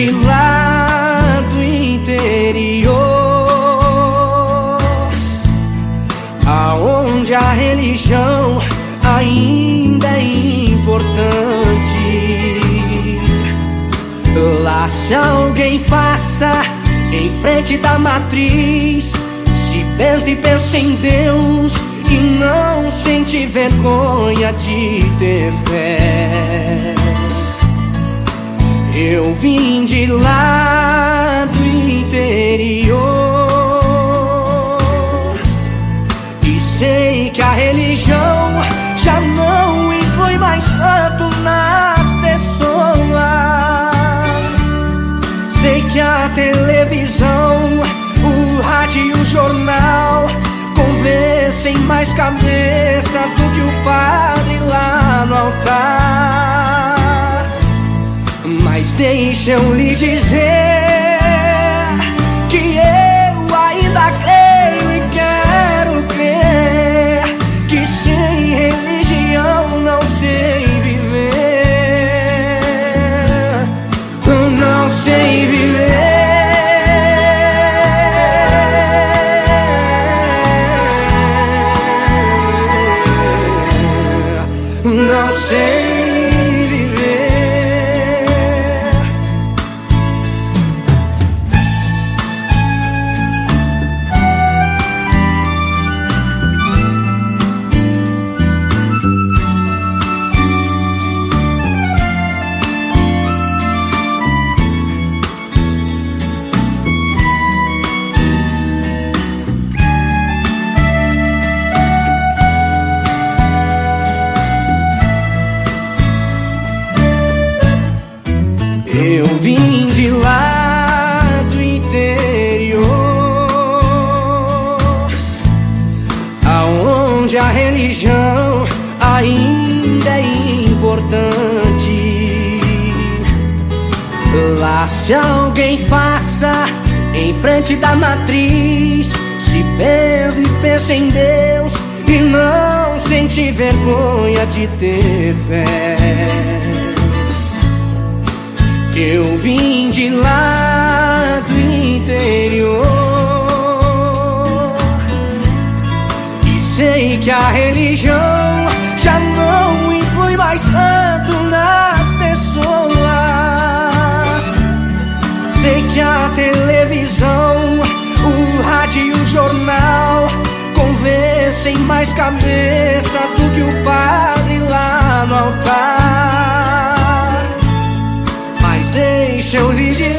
de lá do interior, aonde a religião ainda é importante. Lá se alguém passa em frente da matriz, se pensa e pensa em Deus e não sente vergonha de ter fé. Eu vim de lá Mas deixa eu lhe dizer que eu ainda creio e quero crer que sem religião não sei viver. Não sei viver. Não sei vim de lá do interior, aonde a religião ainda é importante. Lá se alguém passa em frente da matriz, se pensa e pensa em Deus e não sente vergonha de ter fé. Eu vim de lá do interior. E sei que a religião já não influi mais tanto nas pessoas. Sei que a televisão, o rádio e o jornal Convencem mais cabeças do que o padre lá no altar mas deixa eu lhe dizer